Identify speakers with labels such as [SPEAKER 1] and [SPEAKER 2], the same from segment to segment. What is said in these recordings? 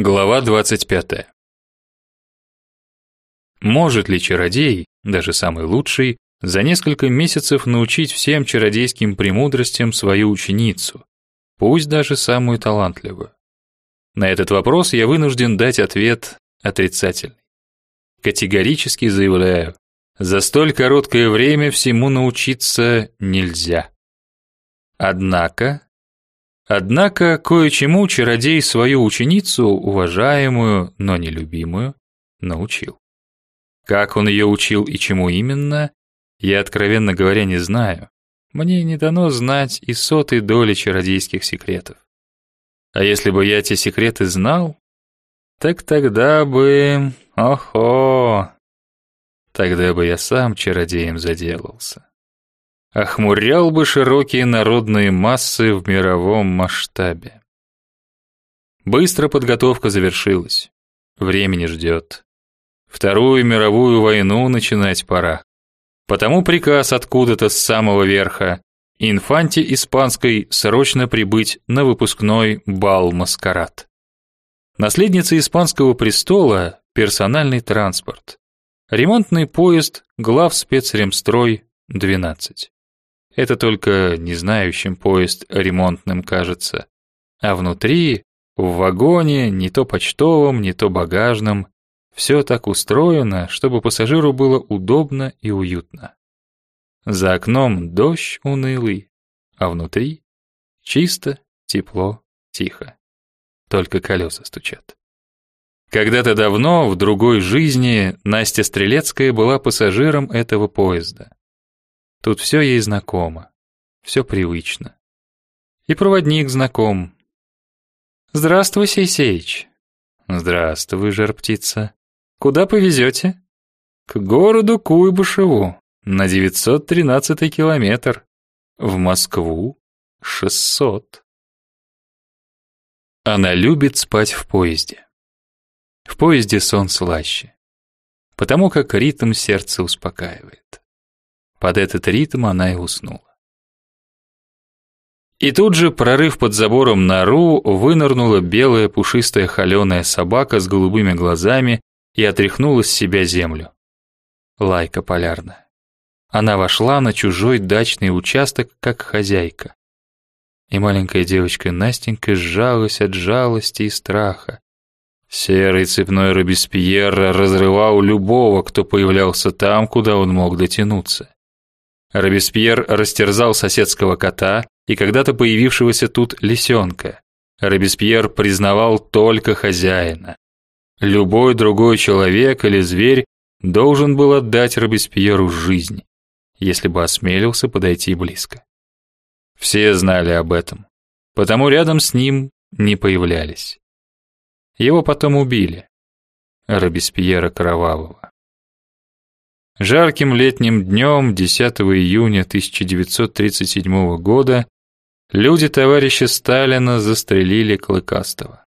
[SPEAKER 1] Глава 25. Может ли чародей, даже самый лучший, за несколько месяцев научить всем чародейским премудростям свою ученицу, пусть даже самую талантливую? На этот вопрос я вынужден дать ответ отрицательный. Категорически заявляю, за столь короткое время всему научиться нельзя. Однако Однако кое-чему чародей свою ученицу, уважаемую, но нелюбимую, научил. Как он ее учил и чему именно, я, откровенно говоря, не знаю. Мне не дано знать и сотой доли чародейских секретов. А если бы я эти секреты знал, так тогда бы... Охо! Тогда бы я сам чародеем заделался охмурял бы широкие народные массы в мировом масштабе. Быстро подготовка завершилась. Времени ждет. Вторую мировую войну начинать пора. Потому приказ откуда-то с самого верха инфанте испанской срочно прибыть на выпускной бал-маскарад. Наследница испанского престола персональный транспорт. Ремонтный поезд глав спецремстрой 12. Это только не знающим поезд ремонтным кажется. А внутри, в вагоне, не то почтовом, не то багажном, все так устроено, чтобы пассажиру было удобно и уютно. За окном дождь унылый, а внутри чисто, тепло, тихо. Только колеса стучат. Когда-то давно, в другой жизни, Настя Стрелецкая была пассажиром этого поезда. Тут все ей знакомо, все привычно. И проводник знаком. «Здравствуй, Сейсеич». «Здравствуй, жар-птица. Куда повезете?» «К городу Куйбышеву, на 913 километр. В Москву 600». Она любит спать в поезде. В поезде сон слаще, потому как ритм сердца успокаивает. Под этот ритм она и уснула. И тут же, прорыв под забором нору, вынырнула белая пушистая холеная собака с голубыми глазами и отряхнула с себя землю. Лайка полярная. Она вошла на чужой дачный участок как хозяйка. И маленькая девочка Настенька сжалась от жалости и страха. Серый цепной Робеспьер разрывал любого, кто появлялся там, куда он мог дотянуться. Робеспьер растерзал соседского кота и когда-то появившегося тут лисенка. Робеспьер признавал только хозяина. Любой другой человек или зверь должен был отдать Робеспьеру жизнь, если бы осмелился подойти близко. Все знали об этом, потому рядом с ним не появлялись. Его потом убили. Робеспьера Кровавого. Жарким летним днем 10 июня 1937 года люди товарища Сталина застрелили Клыкастого.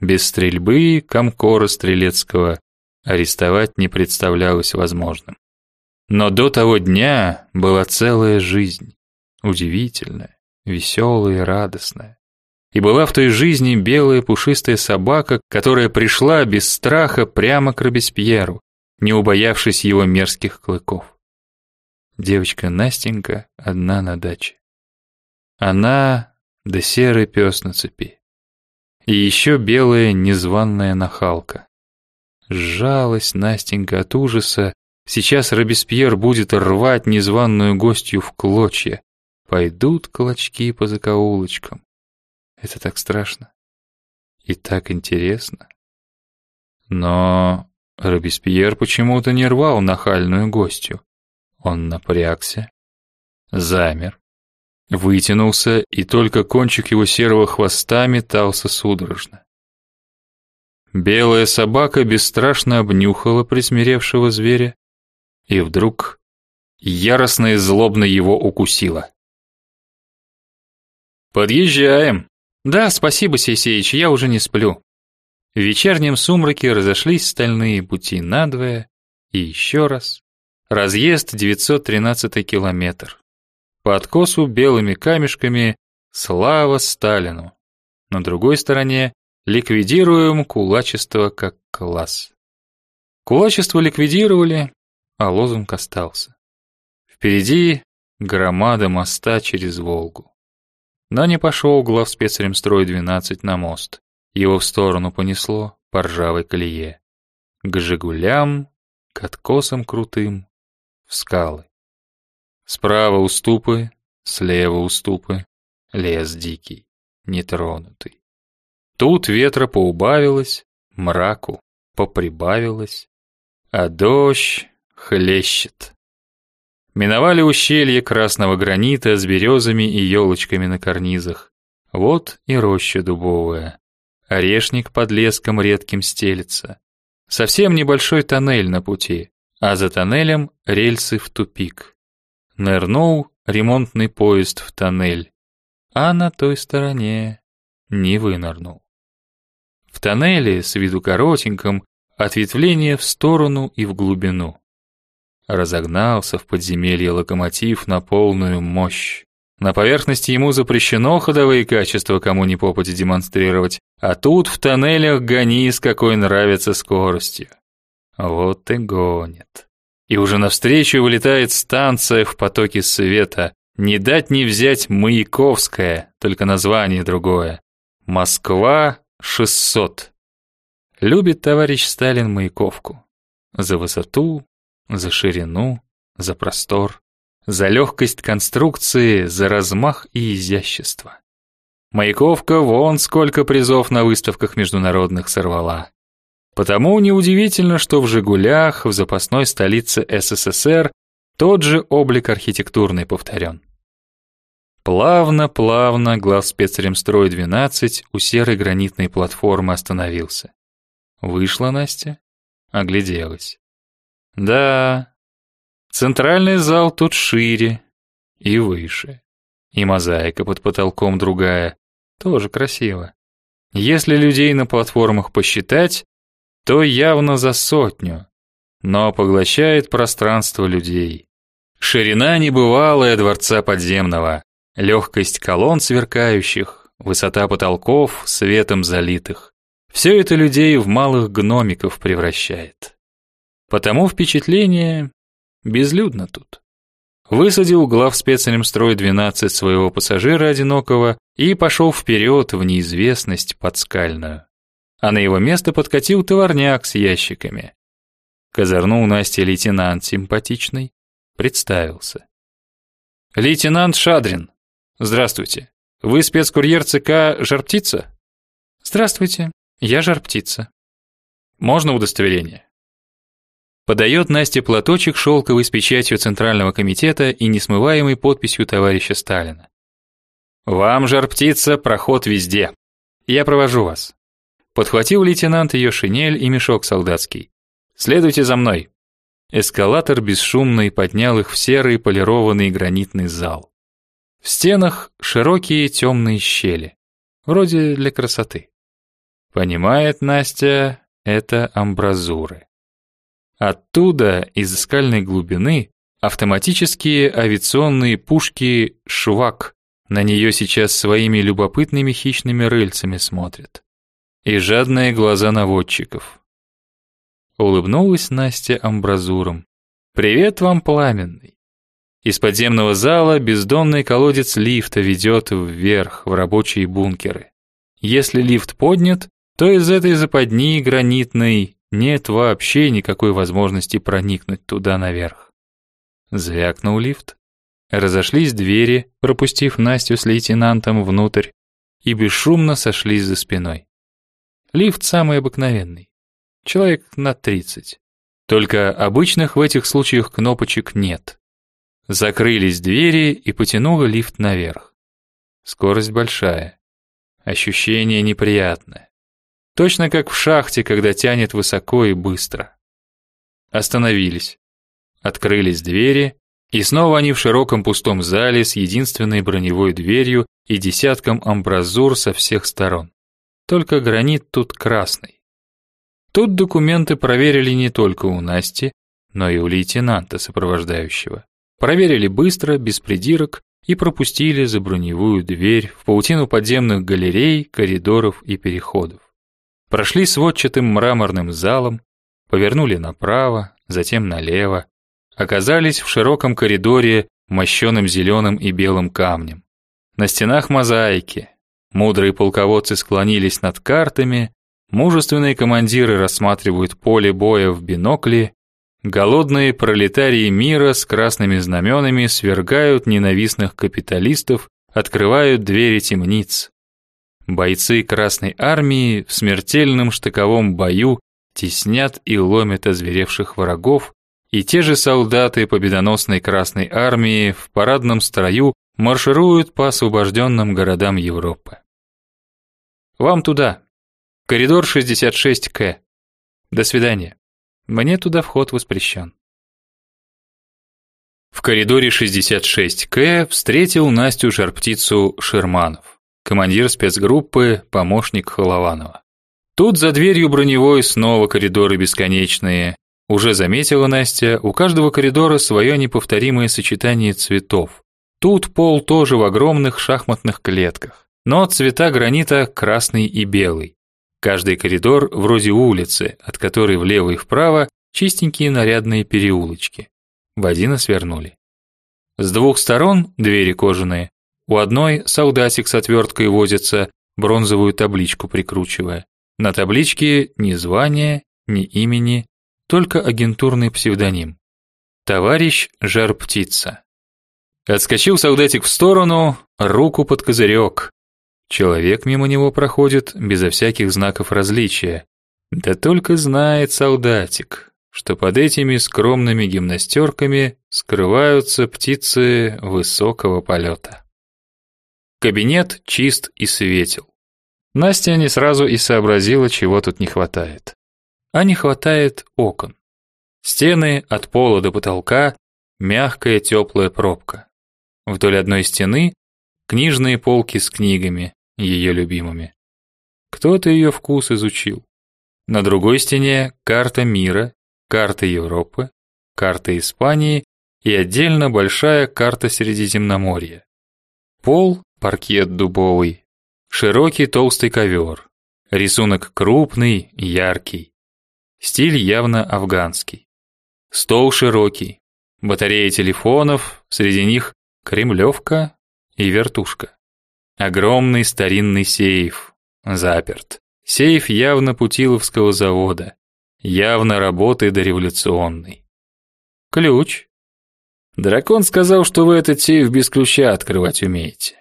[SPEAKER 1] Без стрельбы Комкора Стрелецкого арестовать не представлялось возможным. Но до того дня была целая жизнь, удивительная, веселая и радостная. И была в той жизни белая пушистая собака, которая пришла без страха прямо к Робеспьеру, не убоявшись его мерзких клыков. Девочка Настенька одна на даче. Она да серый пес на цепи. И еще белая незваная нахалка. Сжалась Настенька от ужаса. Сейчас Робеспьер будет рвать незваную гостью в клочья. Пойдут клочки по закоулочкам. Это так страшно. И так интересно. Но Робеспьер почему-то не рвал нахальную гостью. Он напрягся, замер, вытянулся, и только кончик его серого хвоста метался судорожно. Белая собака бесстрашно обнюхала присмиревшего зверя и вдруг яростно и злобно его укусила. «Подъезжаем!» «Да, спасибо, Сесеич, я уже не сплю». В вечернем сумраке разошлись стальные пути надвое, и еще раз. Разъезд 913 километр. По откосу белыми камешками «Слава Сталину». На другой стороне Ликвидируем кулачество как класс. Кулачество ликвидировали, а лозунг остался. Впереди громада моста через Волгу. Но не пошел главспецремстрой 12 на мост. Его в сторону понесло по ржавой колее. К «Жигулям», к откосам крутым, в скалы. Справа уступы, слева уступы, лес дикий, нетронутый. Тут ветра поубавилось, мраку поприбавилось, а дождь хлещет. Миновали ущелье красного гранита с березами и елочками на карнизах. Вот и роща дубовая. Орешник под леском редким стелется. Совсем небольшой тоннель на пути, а за тоннелем рельсы в тупик. Нырнул ремонтный поезд в тоннель, а на той стороне не вынырнул. В тоннеле, с виду коротеньком, ответвление в сторону и в глубину. Разогнался в подземелье локомотив на полную мощь. На поверхности ему запрещено ходовые качества кому ни попади демонстрировать, а тут в тоннелях гони с какой нравится скоростью. Вот и гонит. И уже навстречу вылетает станция в потоке света. Не дать не взять Маяковская, только название другое. Москва 600. Любит товарищ Сталин Маяковку. За высоту, за ширину, за простор, за легкость конструкции, за размах и изящество. Маяковка вон сколько призов на выставках международных сорвала. Потому неудивительно, что в «Жигулях», в запасной столице СССР, тот же облик архитектурный повторен. Плавно-плавно главспецремстрой-12 у серой гранитной платформы остановился. Вышла Настя, огляделась. Да, центральный зал тут шире и выше. И мозаика под потолком другая, тоже красиво. Если людей на платформах посчитать, то явно за сотню, но поглощает пространство людей. Ширина небывалая дворца подземного, легкость колонн сверкающих, высота потолков светом залитых. Все это людей в малых гномиков превращает. Потому впечатление безлюдно тут. Высадил глав спецремстрой 12 своего пассажира одинокого и пошел вперед в неизвестность подскальную. А на его место подкатил товарняк с ящиками. Козырнул Насте лейтенант симпатичный, представился. «Лейтенант Шадрин, здравствуйте. Вы спецкурьер ЦК «Жар-птица»?»
[SPEAKER 2] «Здравствуйте, я «Жар-птица».
[SPEAKER 1] «Можно удостоверение?» Подает Насте платочек шелковый с печатью Центрального комитета и несмываемой подписью товарища Сталина. «Вам, жар-птица, проход везде. Я провожу вас». Подхватил лейтенант ее шинель и мешок солдатский. «Следуйте за мной». Эскалатор бесшумный поднял их в серый полированный гранитный зал. В стенах широкие темные щели, вроде для красоты. Понимает Настя, это амбразуры. Оттуда, из скальной глубины, автоматические авиационные пушки «Швак» на нее сейчас своими любопытными хищными рыльцами смотрят. И жадные глаза наводчиков. Улыбнулась Настя амбразуром. «Привет вам, пламенный!» Из подземного зала бездонный колодец лифта ведет вверх в рабочие бункеры. Если лифт поднят, то из этой западни гранитной нет вообще никакой возможности проникнуть туда наверх. Звякнул лифт. Разошлись двери, пропустив Настю с лейтенантом внутрь, и бесшумно сошлись за спиной. Лифт самый обыкновенный. Человек на 30. Только обычных в этих случаях кнопочек нет. Закрылись двери и потянуло лифт наверх. Скорость большая. Ощущение неприятное. Точно как в шахте, когда тянет высоко и быстро. Остановились. Открылись двери, и снова они в широком пустом зале с единственной броневой дверью и десятком амбразур со всех сторон. Только гранит тут красный. Тут документы проверили не только у Насти, но и у лейтенанта сопровождающего. Проверили быстро, без придирок, и пропустили за броневую дверь в паутину подземных галерей, коридоров и переходов. Прошли сводчатым мраморным залом, повернули направо, затем налево, оказались в широком коридоре, мощенным зеленым и белым камнем. На стенах мозаики. Мудрые полководцы склонились над картами, мужественные командиры рассматривают поле боя в бинокле, голодные пролетарии мира с красными знаменами свергают ненавистных капиталистов, открывают двери темниц. Бойцы Красной армии в смертельном штыковом бою теснят и ломят озверевших врагов, и те же солдаты победоносной Красной армии в парадном строю маршируют по освобожденным городам Европы. Вам туда. Коридор 66К. До свидания. Мне туда вход воспрещен. В коридоре 66К встретил Настю Жар-птицу Шерманов, командир спецгруппы, помощник Холованова. Тут за дверью броневой снова коридоры бесконечные, уже заметила Настя, у каждого коридора свое неповторимое сочетание цветов. Тут пол тоже в огромных шахматных клетках, но цвета гранита красный и белый. Каждый коридор вроде улицы, от которой влево и вправо чистенькие нарядные переулочки. В один свернули. С двух сторон двери кожаные. У одной солдатик с отверткой возится, бронзовую табличку прикручивая. На табличке ни звания, ни имени, только агентурный псевдоним. Товарищ Жар-птица. Отскочил солдатик в сторону, руку под козырек. Человек мимо него проходит безо всяких знаков различия. Да только знает солдатик, что под этими скромными гимнастерками скрываются птицы высокого полета. Кабинет чист и светел. Настя не сразу и сообразила, чего тут не хватает а не хватает окон. Стены от пола до потолка мягкая теплая пробка. Вдоль одной стены книжные полки с книгами, ее любимыми. Кто-то ее вкус изучил. На другой стене карта мира, карта Европы, карта Испании и отдельно большая карта Средиземноморья. Пол паркет дубовый, широкий толстый ковер, рисунок крупный, яркий. Стиль явно афганский. Стол широкий, батарея телефонов, среди них кремлевка и вертушка. Огромный старинный сейф, заперт. Сейф явно Путиловского завода, явно работы дореволюционный. Ключ. Дракон сказал, что вы этот сейф без ключа открывать умеете.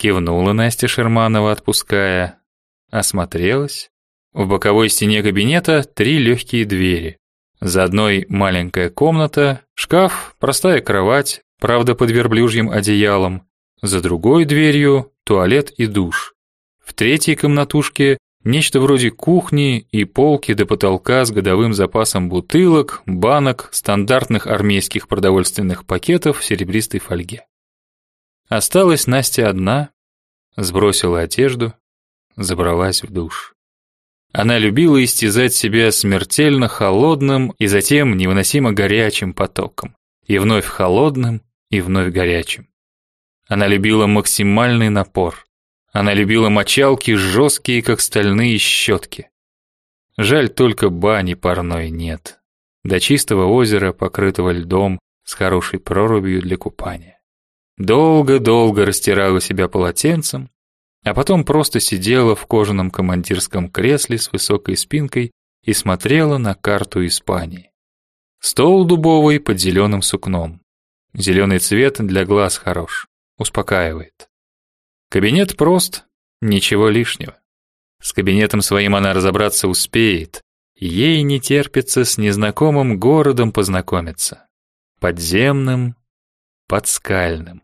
[SPEAKER 1] Кивнула Настя Шерманова, отпуская, осмотрелась, в боковой стене кабинета три легкие двери. За одной маленькая комната, шкаф, простая кровать, правда под верблюжьим одеялом. За другой дверью туалет и душ. В третьей комнатушке нечто вроде кухни и полки до потолка с годовым запасом бутылок, банок, стандартных армейских продовольственных пакетов в серебристой фольге. Осталась Настя одна, сбросила одежду, забралась в душ. Она любила истязать себя смертельно холодным и затем невыносимо горячим потоком, и вновь холодным, и вновь горячим. Она любила максимальный напор. Она любила мочалки жесткие, как стальные щетки. Жаль только бани парной нет. До чистого озера, покрытого льдом, с хорошей прорубью для купания. Долго-долго растирала себя полотенцем, а потом просто сидела в кожаном командирском кресле с высокой спинкой и смотрела на карту Испании. Стол дубовый под зеленым сукном. Зеленый цвет для глаз хорош, успокаивает. Кабинет прост, ничего лишнего. С кабинетом своим она разобраться успеет. Ей не терпится с незнакомым городом познакомиться. Подземным, подскальным.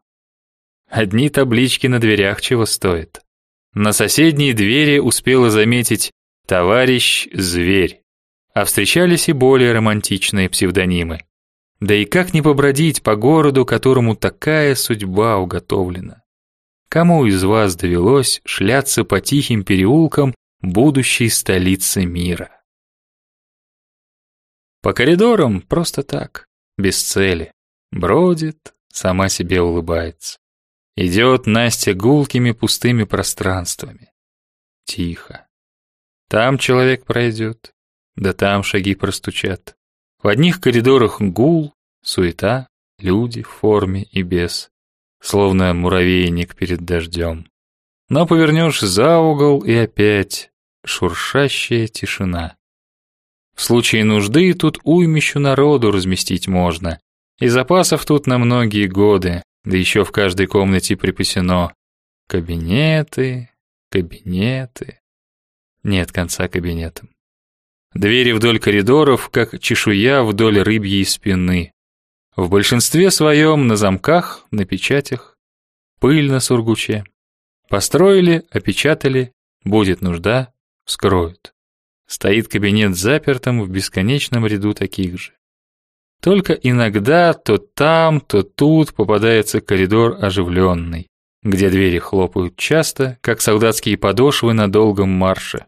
[SPEAKER 1] Одни таблички на дверях чего стоят. На соседней двери успела заметить «Товарищ Зверь», а встречались и более романтичные псевдонимы. Да и как не побродить по городу, которому такая судьба уготовлена? Кому из вас довелось шляться по тихим переулкам будущей столицы мира? По коридорам просто так, без цели. Бродит, сама себе улыбается. Идет Настя гулкими пустыми пространствами. Тихо. Там человек пройдет, да там шаги простучат. В одних коридорах гул, суета, люди в форме и без, словно муравейник перед дождем. Но повернешь за угол и опять шуршащая тишина. В случае нужды тут уймищу народу разместить можно, и запасов тут на многие годы, да еще в каждой комнате припасено кабинеты, кабинеты. Нет конца кабинетам. Двери вдоль коридоров, как чешуя вдоль рыбьей спины. В большинстве своем на замках, на печатях, пыль на сургуче. Построили, опечатали, будет нужда, вскроют. Стоит кабинет запертым в бесконечном ряду таких же. Только иногда то там, то тут попадается коридор оживленный, где двери хлопают часто, как солдатские подошвы на долгом марше.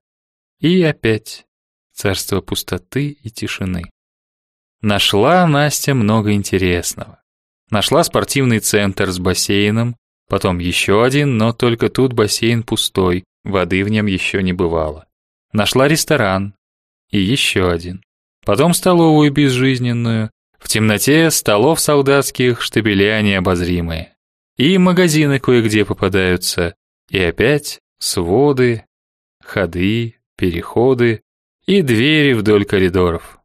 [SPEAKER 1] И опять царство пустоты и тишины. Нашла Настя много интересного. Нашла спортивный центр с бассейном, потом еще один, но только тут бассейн пустой, воды в нем еще не бывало. Нашла ресторан и еще один. Потом столовую безжизненную, в темноте столов солдатских штабеля необозримые. И магазины кое-где попадаются, и опять своды, ходы, переходы и двери вдоль коридоров.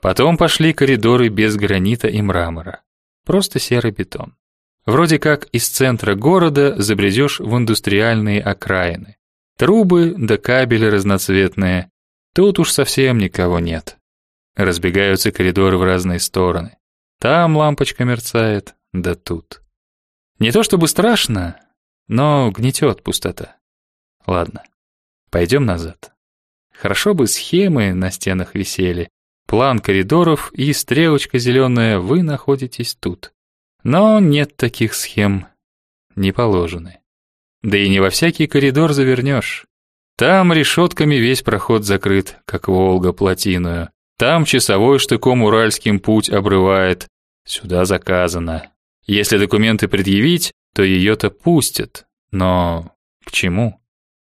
[SPEAKER 1] Потом пошли коридоры без гранита и мрамора. Просто серый бетон. Вроде как из центра города забредешь в индустриальные окраины. Трубы да кабели разноцветные. Тут уж совсем никого нет. Разбегаются коридоры в разные стороны. Там лампочка мерцает, да тут. Не то чтобы страшно, но гнетет пустота. Ладно, пойдем назад. Хорошо бы схемы на стенах висели, план коридоров и стрелочка зеленая «Вы находитесь тут». Но нет таких схем, не положены. Да и не во всякий коридор завернешь. Там решетками весь проход закрыт, как Волга плотиную. Там часовой штыком уральским путь обрывает. Сюда заказано. Если документы предъявить, то ее-то пустят. Но к чему?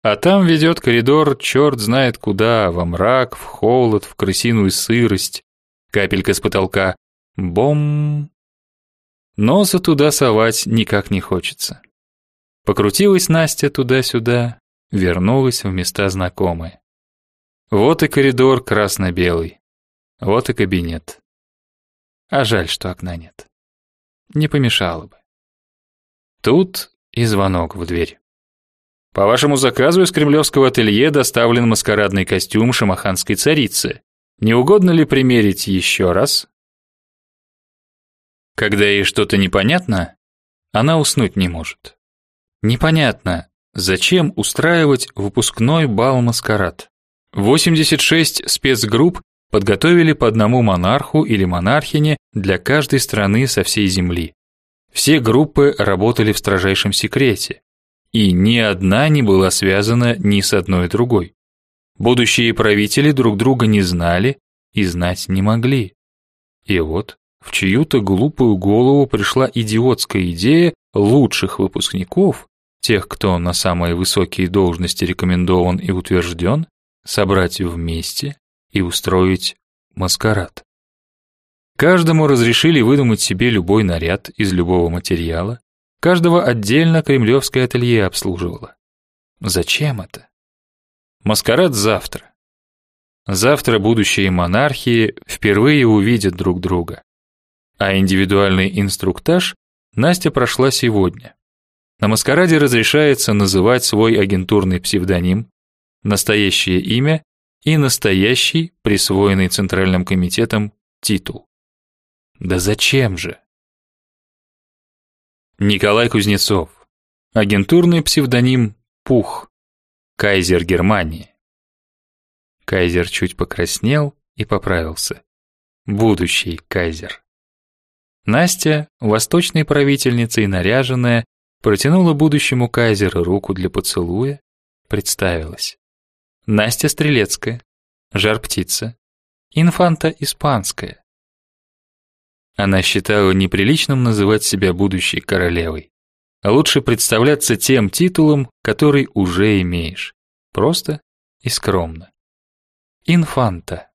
[SPEAKER 1] А там ведет коридор черт знает куда, во мрак, в холод, в крысиную сырость. Капелька с потолка. Бом! Носа туда совать никак не хочется. Покрутилась Настя туда-сюда, вернулась в места знакомые. Вот и коридор красно-белый. Вот и кабинет. А жаль, что окна нет. Не помешало бы. Тут и звонок в дверь. По вашему заказу из кремлевского ателье доставлен маскарадный костюм шамаханской царицы. Не угодно ли примерить еще раз? Когда ей что-то непонятно, она уснуть не может. Непонятно, зачем устраивать выпускной бал-маскарад. 86 спецгрупп подготовили по одному монарху или монархине для каждой страны со всей земли. Все группы работали в строжайшем секрете, и ни одна не была связана ни с одной другой. Будущие правители друг друга не знали и знать не могли. И вот в чью-то глупую голову пришла идиотская идея лучших выпускников, тех, кто на самые высокие должности рекомендован и утвержден, собрать вместе и устроить маскарад. Каждому разрешили выдумать себе любой наряд из любого материала, каждого отдельно кремлевское ателье обслуживало. Зачем это? Маскарад завтра. Завтра будущие монархии впервые увидят друг друга. А индивидуальный инструктаж Настя прошла сегодня. На маскараде разрешается называть свой агентурный псевдоним, настоящее имя и настоящий, присвоенный Центральным комитетом, титул. Да зачем же? Николай Кузнецов. Агентурный псевдоним Пух. Кайзер Германии. Кайзер чуть покраснел и поправился. Будущий кайзер. Настя, восточной правительницей наряженная, протянула будущему кайзеру руку для поцелуя, представилась. Настя Стрелецкая, жар-птица, инфанта испанская. Она считала неприличным называть себя будущей королевой. А лучше представляться тем титулом, который уже имеешь. Просто и скромно. Инфанта.